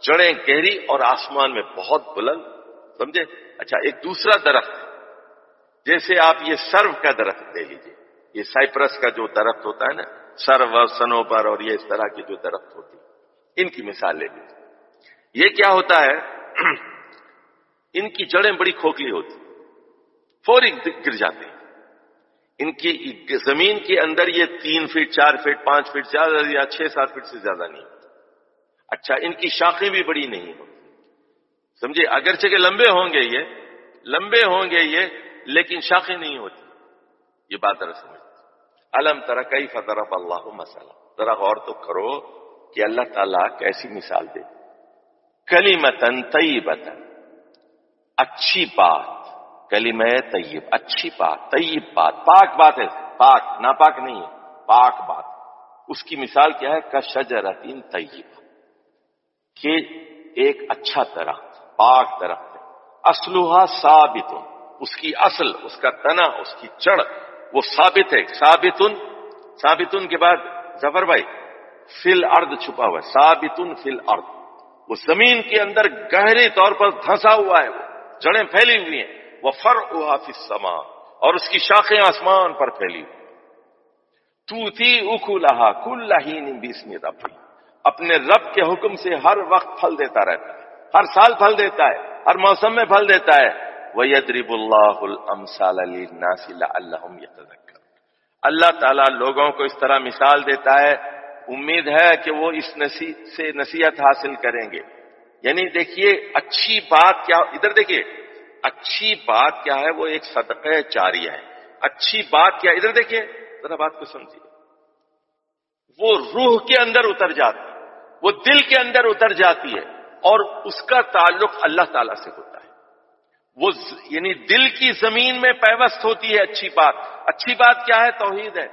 جڑیں گہری اور آسمان میں بہت بلند، سمجھے؟ اچھا ایک دوسرا درخت، جیسے آپ یہ سرو کا درخت لے لیجیے یہ سائپرس کا جو درخت ہوتا ہے نا، سرو سنوبر اور یہ اس طرح کی جو درخت ہوتی ہے ان کی مثال لے لیجیے یہ کیا ہوتا ہے؟ ان کی جڑیں بڑی کھوکھلی ہوتی، فوری گر جاتے۔ ہیں ان کی زمین کے اندر یہ تین فٹ، چار فٹ، پانچ فٹ، زیادہ یا چھ، سات فٹ سے زیادہ نہیں۔ اچھا ان کی شاخیں بھی بڑی نہیں ہوتی۔ سمجھے؟ اگرچہ کہ لمبے ہوں گے یہ، لمبے ہوں گے یہ، لیکن شاخیں نہیں ہوتی۔ یہ بات ذرا سمجھ۔ الم ترا کئی فتح اللہ مسئلہ ذرا غور تو کرو کہ اللہ تعالیٰ کیسی مثال دے۔ کلی متن تئی بتن اچھی بات، کلمہ طیب، اچھی بات، طیب بات، پاک بات ہے، پاک، ناپاک نہیں ہے، پاک بات۔ اس کی مثال کیا ہے؟ کا شجرتین طیب کہ ایک اچھا درخت، پاک درخت ہے۔ اسلوحا ثابت، اس کی اصل، اس کا تنا، اس کی چڑ وہ ثابت ہے۔ ثابتن ثابتن کے بعد ظفر بھائی، فل ارد چھپا ہوا ہے۔ ثابتن فل ارد وہ زمین کے اندر گہرے طور پر دھنسا ہوا ہے۔ وہ جڑیں پھیلی ہوئی ہیں۔ وہ فر سما اور اس کی شاخیں آسمان پر پھیلی تو تھی اکو لہا کل لہین ربی اپنے رب کے حکم سے ہر وقت پھل دیتا رہتا ہے۔ ہر سال پھل دیتا ہے۔ ہر موسم میں پھل دیتا ہے۔ وہ یدریب اللہ اللہ اللہ تعالیٰ لوگوں کو اس طرح مثال دیتا ہے۔ امید ہے کہ وہ اس نسی سے نصیحت حاصل کریں گے۔ یعنی دیکھیے، اچھی بات کیا، ادھر دیکھیے، اچھی بات کیا ہے، وہ ایک صدقہ چاریہ ہے۔ اچھی بات کیا، ادھر دیکھیے، ذرا بات کو سمجھیے۔ وہ روح کے اندر اتر جاتی ہے، وہ دل کے اندر اتر جاتی ہے اور اس کا تعلق اللہ تعالی سے ہوتا ہے۔ وہ یعنی دل کی زمین میں پیوست ہوتی ہے اچھی بات۔ اچھی بات کیا ہے؟ توحید ہے۔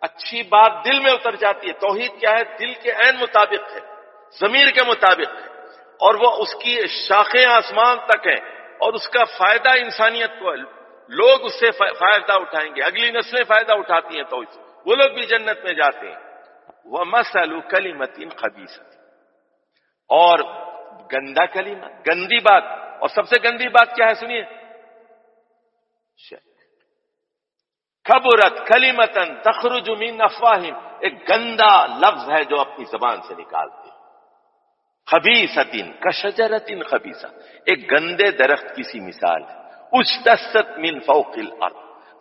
اچھی بات دل میں اتر جاتی ہے۔ توحید کیا ہے؟ دل کے عین مطابق ہے زمین کے مطابق ہے۔ اور وہ اس کی شاخیں آسمان تک ہیں اور اس کا فائدہ انسانیت کو لوگ اس سے فائدہ اٹھائیں گے۔ اگلی نسلیں فائدہ اٹھاتی ہیں تو وہ لوگ بھی جنت میں جاتے ہیں۔ وہ مسلو کلی متین اور گندا کلیمہ گندی بات۔ اور سب سے گندی بات کیا ہے سنیے؟ خبرت کلی متن تخرج من افواہم ایک گندا لفظ ہے جو اپنی زبان سے نکالتے خبیصتن کشجرتن خبیصہ ایک گندے درخت کی سی مثال ہے۔ اس دست من فوق الارض۔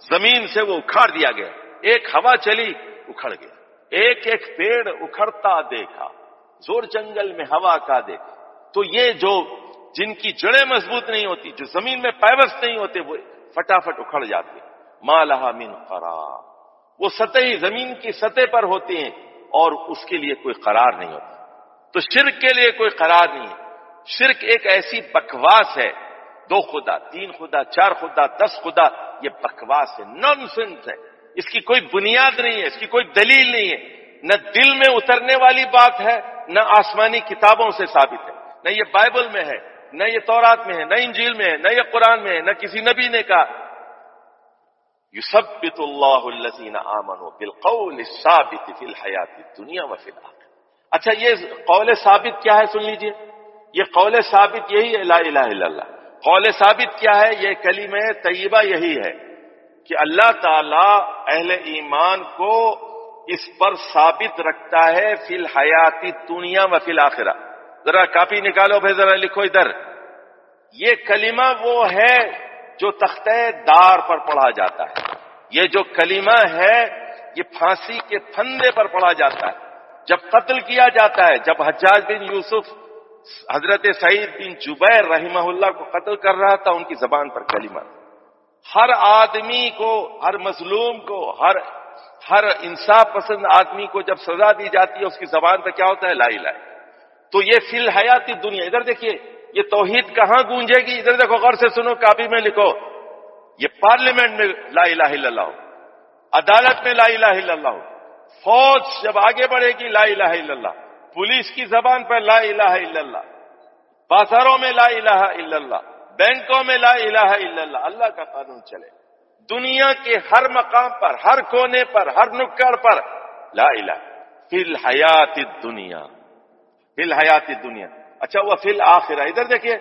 زمین سے وہ اکھاڑ دیا گیا۔ ایک ہوا چلی، اکھڑ گیا۔ ایک ایک پیڑ اکھڑتا دیکھا۔ زور جنگل میں ہوا کا دیکھا۔ تو یہ جو جن کی جڑیں مضبوط نہیں ہوتی، جو زمین میں پیوست نہیں ہوتے، وہ فٹافٹ اکھڑ جاتے مالہ من قرار۔ وہ سطحی زمین کی سطح پر ہوتے ہیں اور اس کے لیے کوئی قرار نہیں ہوتا۔ تو شرک کے لیے کوئی قرار نہیں ہے۔ شرک ایک ایسی بکواس ہے، دو خدا، تین خدا، چار خدا، دس خدا، یہ بکواس ہے نان سنس ہے۔ اس کی کوئی بنیاد نہیں ہے، اس کی کوئی دلیل نہیں ہے۔ نہ دل میں اترنے والی بات ہے، نہ آسمانی کتابوں سے ثابت ہے۔ نہ یہ بائبل میں ہے، نہ یہ تورات میں ہے، نہ انجیل میں ہے، نہ یہ قرآن میں ہے، نہ کسی نبی نے کہا۔ یثبت اللہ الذین آمنوا بالقول الثابت فی الحیات الدنیا و فی الاخرہ اچھا یہ قول ثابت کیا ہے؟ سن لیجیے۔ یہ قول ثابت یہی ہے، لا الہ الا اللہ۔ قول ثابت کیا ہے؟ یہ کلمہ طیبہ یہی ہے کہ اللہ تعالی اہل ایمان کو اس پر ثابت رکھتا ہے فی الحیاتی دنیا و فی الاخرہ۔ ذرا کاپی نکالو بھائی، ذرا لکھو ادھر۔ یہ کلمہ وہ ہے جو تختہ دار پر پڑھا جاتا ہے۔ یہ جو کلمہ ہے، یہ پھانسی کے پھندے پر پڑھا جاتا ہے۔ جب قتل کیا جاتا ہے، جب حجاج بن یوسف، حضرت سعید بن جبیر رحمہ اللہ کو قتل کر رہا تھا، ان کی زبان پر کلمہ۔ ہر آدمی کو، ہر مظلوم کو، ہر ہر انصاف پسند آدمی کو جب سزا دی جاتی ہے، اس کی زبان پہ کیا ہوتا ہے؟ لا الہ۔ تو یہ فی الحیاتی دنیا، ادھر دیکھیے، یہ توحید کہاں گونجے گی؟ ادھر دیکھو، غور سے سنو کاپی میں لکھو۔ یہ پارلیمنٹ میں لا الہ الا اللہ۔ عدالت میں لا الہ الا اللہ۔ فوج جب آگے بڑھے گی، لا الہ الا اللہ۔ پولیس کی زبان پر لا الہ الا اللہ۔ بازاروں میں لا الہ الا اللہ۔ بینکوں میں لا الہ الا اللہ۔ اللہ کا قانون چلے۔ دنیا کے ہر مقام پر، ہر کونے پر، ہر نکڑ پر لا الہ۔ فی الحیات دنیا فی الحیات دنیا اچھا وہ فی الآخرہ ادھر دیکھیے،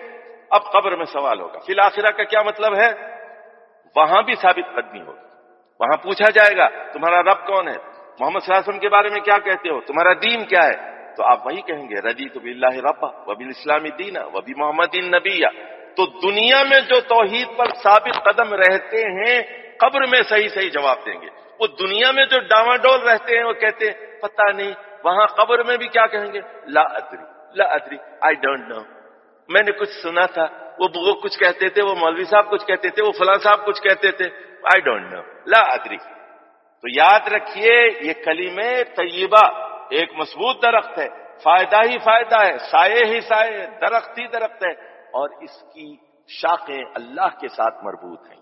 اب قبر میں سوال ہوگا۔ فی الآخرہ کا کیا مطلب ہے؟ وہاں بھی ثابت قدمی ہوگی۔ وہاں پوچھا جائے گا، تمہارا رب کون ہے؟ محمد صلی اللہ علیہ وسلم کے بارے میں کیا کہتے ہو؟ تمہارا دین کیا ہے؟ تو آپ وہی کہیں گے رضی تو بلّہ ربا وہ بھی اسلامی دینا وہ بھی محمد نبی تو دنیا میں جو توحید پر ثابت قدم رہتے ہیں، قبر میں صحیح صحیح جواب دیں گے۔ وہ دنیا میں جو ڈاواں ڈول رہتے ہیں، وہ کہتے ہیں، پتہ نہیں، وہاں قبر میں بھی کیا کہیں گے؟ لا ادری لا ادری آئی ڈونٹ نو میں نے کچھ سنا تھا، وہ وہ کچھ کہتے تھے، وہ مولوی صاحب کچھ کہتے تھے، وہ فلاں صاحب کچھ کہتے تھے آئی ڈونٹ نو لا ادری۔ تو یاد رکھیے یہ کلیم طیبہ ایک مضبوط درخت ہے، فائدہ ہی فائدہ ہے، سائے ہی سائے، درخت ہی درخت ہے، اور اس کی شاخیں اللہ کے ساتھ مربوط ہیں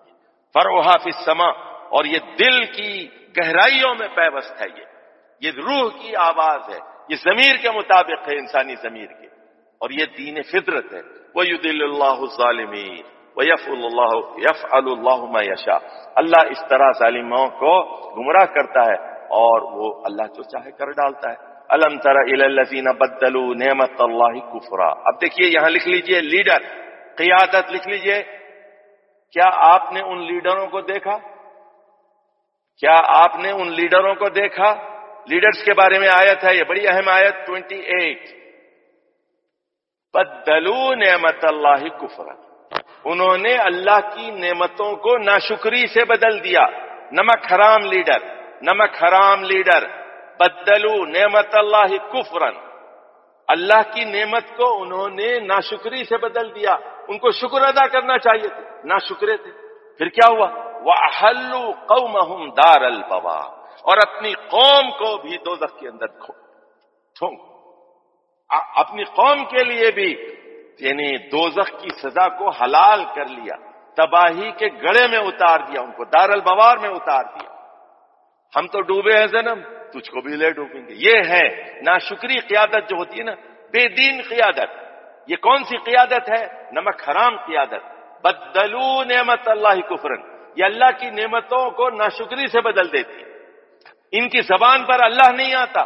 فروحا فی سما اور یہ دل کی گہرائیوں میں پیوست ہے یہ۔ یہ روح کی آواز ہے، یہ ضمیر کے مطابق ہے انسانی ضمیر کے۔ اور یہ دین فطرت ہے۔ وہ دل اللہ ظالمین یف اللہ یف اللہ یشا اللہ اس طرح ظالموں کو گمراہ کرتا ہے اور وہ اللہ جو چاہے کر ڈالتا ہے۔ الم تر الزین بدلو نعمت اللہ کفرا۔ اب دیکھیے یہاں لکھ لیجیے لیڈر۔ قیادت لکھ لیجیے۔ کیا آپ نے ان لیڈروں کو دیکھا؟ کیا آپ نے ان لیڈروں کو دیکھا؟ لیڈرز کے بارے میں آیت ہے، یہ بڑی اہم آیت ٹوینٹی ایٹ بدلو نعمت اللہ کفر انہوں نے اللہ کی نعمتوں کو ناشکری سے بدل دیا۔ نمک حرام لیڈر، نمک حرام لیڈر، بدلو نعمت اللہ کفرن۔ اللہ کی نعمت کو انہوں نے ناشکری سے بدل دیا۔ ان کو شکر ادا کرنا چاہیے تھے نہ شکرے تھے۔ پھر کیا ہوا؟ وہ احلو قوم دار البوا اور اپنی قوم کو بھی دو کے اندر اپنی قوم کے لیے بھی یعنی دوزخ کی سزا کو حلال کر لیا، تباہی کے گڑے میں اتار دیا، ان کو دار البوار میں اتار دیا۔ ہم تو ڈوبے ہیں جنم تجھ کو بھی لے ڈوبیں گے۔ یہ ہے، ناشکری قیادت جو ہوتی ہے نا، بے دین قیادت۔ یہ کون سی قیادت ہے؟ نمک حرام قیادت۔ بدلو نعمت اللہ کفرن۔ یہ اللہ کی نعمتوں کو ناشکری سے بدل دیتی ان کی زبان پر اللہ نہیں آتا۔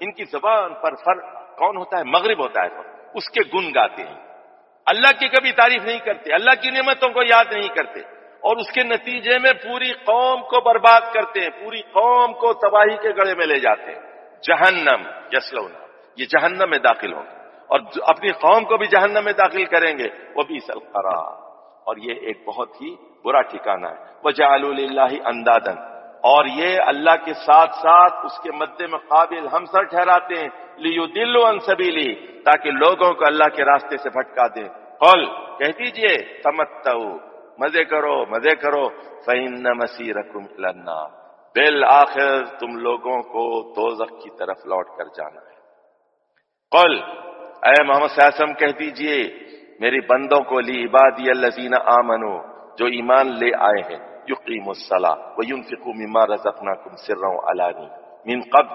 ان کی زبان پر فرق کون ہوتا ہے؟ مغرب ہوتا ہے۔ اس کے گن گاتے ہیں۔ اللہ کی کبھی تعریف نہیں کرتے، اللہ کی نعمتوں کو یاد نہیں کرتے۔ اور اس کے نتیجے میں پوری قوم کو برباد کرتے ہیں، پوری قوم کو تباہی کے گڑے میں لے جاتے ہیں۔ جہنم، یسلونا، یہ جہنم میں داخل ہوں گے۔ اور اپنی قوم کو بھی جہنم میں داخل کریں گے۔ وہ بھی سلقرا اور یہ ایک بہت ہی برا ٹھکانا ہے۔ وہ جال اللہ اندادن اور یہ اللہ کے ساتھ ساتھ اس کے مد مقابل ہم سر ٹھہراتے ہیں۔ لیو دلو انصبیلی تاکہ لوگوں کو اللہ کے راستے سے بھٹکا دیں۔ قل، کہہ دیجیے، تمتعو، مزے کرو مزے کرو۔ فَإِنَّ مَسِيرَكُمْ إِلَى النَّارِ۔ بالآخر تم لوگوں کو دوزخ کی طرف لوٹ کر جانا ہے۔ قل، اے محمد صلی کہہ دیجیے، میری بندوں کو لی عبادی الذین آمنو جو ایمان لے آئے ہیں۔ یقیم الصلاة وینفقوا مما رزقناکم سرا علانی من قبل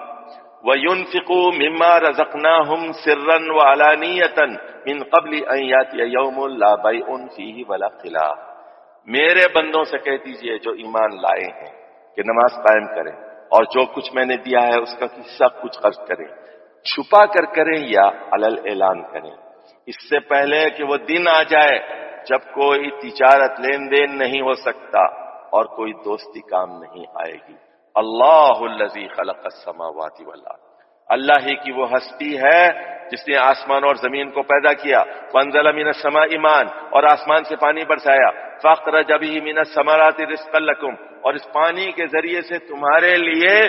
وینفقوا مما رزقناہم سرا وعلانیتا من قبل ان یاتی یوم لا بیع فیہ ولا خلاف میرے بندوں سے کہہ دیجیے جو ایمان لائے ہیں کہ نماز قائم کریں اور جو کچھ میں نے دیا ہے اس کا حصہ کچھ خرچ کریں، چھپا کر کریں یا علل اعلان کریں۔ اس سے پہلے کہ وہ دن آ جائے جب کوئی تجارت لین دین نہیں ہو سکتا۔ اور کوئی دوستی کام نہیں آئے گی۔ اللہ الذی خلق السماوات والارض۔ اللہ ہی کی وہ ہستی ہے جس نے آسمان اور زمین کو پیدا کیا۔ فنزل من السماء ایمان اور آسمان سے پانی برسایا۔ فخر جبھی من السمرات رزقا لکم۔ اور اس پانی کے ذریعے سے تمہارے لیے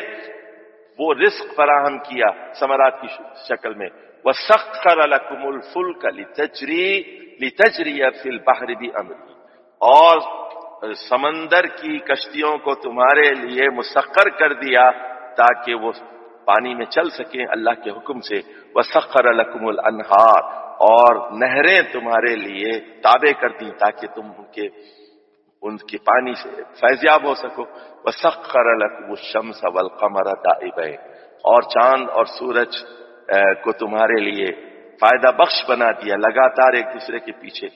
وہ رزق فراہم کیا سمرات کی شکل میں۔ وہ سخت لکم الفل کا لتجری لتجری فی البحر بھی اور سمندر کی کشتیوں کو تمہارے لیے مسخر کر دیا تاکہ وہ پانی میں چل سکیں اللہ کے حکم سے۔ وہ الکم الانہار اور نہریں تمہارے لیے تابع کر دی تاکہ تم ان کے ان کے پانی سے فیضیاب ہو سکو۔ وہ الکم الشمس والقمر دائبین اور چاند اور سورج کو تمہارے لیے فائدہ بخش بنا دیا۔ لگاتار ایک دوسرے کے پیچھے۔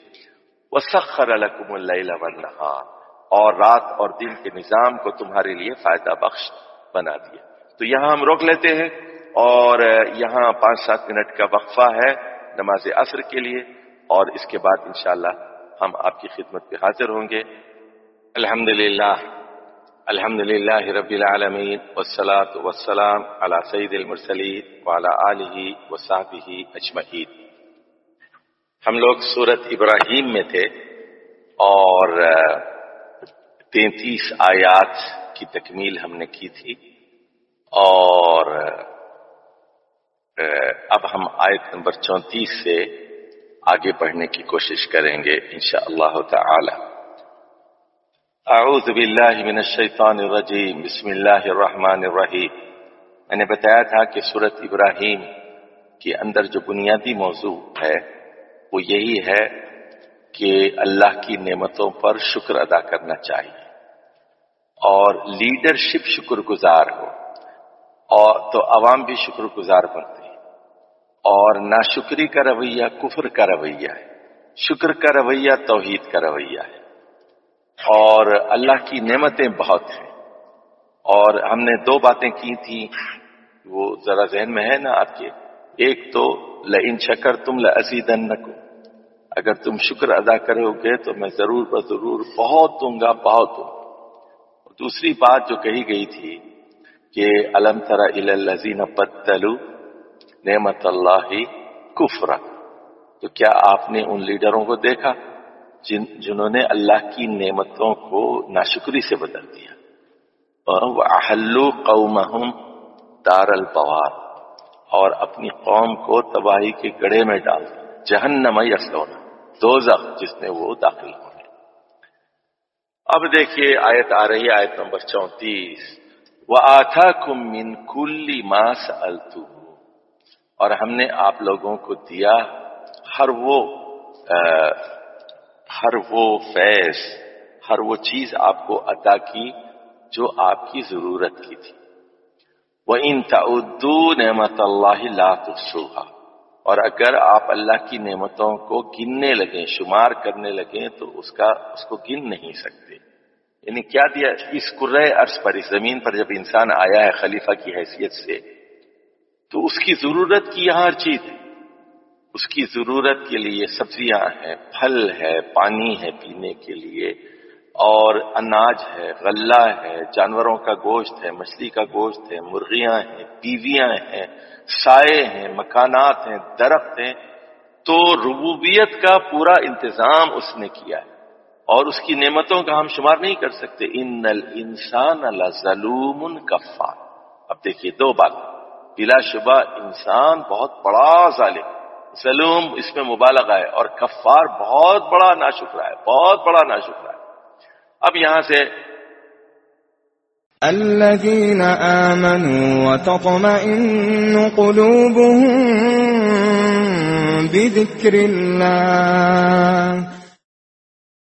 وہ سخر الکم اللیل اور رات اور دن کے نظام کو تمہارے لیے فائدہ بخش بنا دیا۔ تو یہاں ہم روک لیتے ہیں اور یہاں پانچ سات منٹ کا وقفہ ہے نماز عصر کے لیے۔ اور اس کے بعد انشاءاللہ ہم آپ کی خدمت پہ حاضر ہوں گے۔ الحمد للہ الحمد للہ رب العالمین، والصلاة والسلام على سید المرسلین وعلى آلہ وصحبہ اجمعین۔ ہم لوگ سورت ابراہیم میں تھے اور تینتیس آیات کی تکمیل ہم نے کی تھی اور اب ہم آیت نمبر چونتیس سے آگے بڑھنے کی کوشش کریں گے انشاء اللہ تعالی۔ اعوذ باللہ من الشیطان الرجیم۔ بسم اللہ الرحمن الرحیم۔ میں نے بتایا تھا کہ صورت ابراہیم کے اندر جو بنیادی موضوع ہے وہ یہی ہے کہ اللہ کی نعمتوں پر شکر ادا کرنا چاہیے اور لیڈرشپ شکر گزار ہو اور تو عوام بھی شکر گزار بنتے ہیں اور ناشکری کا رویہ کفر کا رویہ ہے، شکر کا رویہ توحید کا رویہ ہے۔ اور اللہ کی نعمتیں بہت ہیں۔ اور ہم نے دو باتیں کی تھیں، وہ ذرا ذہن میں ہے نا آپ کے؟ ایک تو لن شکر تم لزیدن اگر تم شکر ادا کرو گے تو میں ضرور ب ضرور بہت دوں گا، بہت دوں۔ دوسری بات جو کہی گئی تھی کہ علم ترا الزین بدلو نعمت اللہ کفرا۔ تو کیا آپ نے ان لیڈروں کو دیکھا جن، جنہوں نے اللہ کی نعمتوں کو ناشکری سے بدل دیا؟ وہ احلو قومہم دار البوار۔ اور اپنی قوم کو تباہی کے گڑھے میں ڈال دیا جہنم یسلونا دو جس میں وہ داخل ہونے اب دیکھیے آیت آ رہی آیت نمبر چونتیس۔ وہ آتھا کم من کلی ماس التو اور ہم نے آپ لوگوں کو دیا ہر وہ ہر وہ فیض، ہر وہ چیز آپ کو عطا کی جو آپ کی ضرورت کی تھی۔ ان تعدو نعمت اللہ لا تحصوها۔ اور اگر آپ اللہ کی نعمتوں کو گننے لگیں، شمار کرنے لگیں، تو اس کا، اس کو گن نہیں سکتے۔ یعنی کیا دیا اس قرۂ عرض پر، اس زمین پر جب انسان آیا ہے خلیفہ کی حیثیت سے، تو اس کی ضرورت کی یہاں ہر چیز ہے۔ اس کی ضرورت کے لیے سبزیاں ہیں، پھل ہے، پانی ہے پینے کے لیے۔ اور اناج ہے، غلہ ہے، جانوروں کا گوشت ہے، مچھلی کا گوشت ہے، مرغیاں ہیں، بیویاں ہیں سائے ہیں، مکانات ہیں، درخت ہیں، تو ربوبیت کا پورا انتظام اس نے کیا ہے۔ اور اس کی نعمتوں کا ہم شمار نہیں کر سکتے۔ ان انسان ظلوم کفار۔ اب دیکھیے دو بات۔ بلا شبہ انسان بہت بڑا ظالم۔ سلوم اس میں مبالغہ ہے اور کفار بہت بڑا ناشکرا ہے، بہت بڑا ناشکرا ہے۔ اب یہاں سے الذين آمنوا وتطمئن قلوبهم بذكر الله